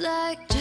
like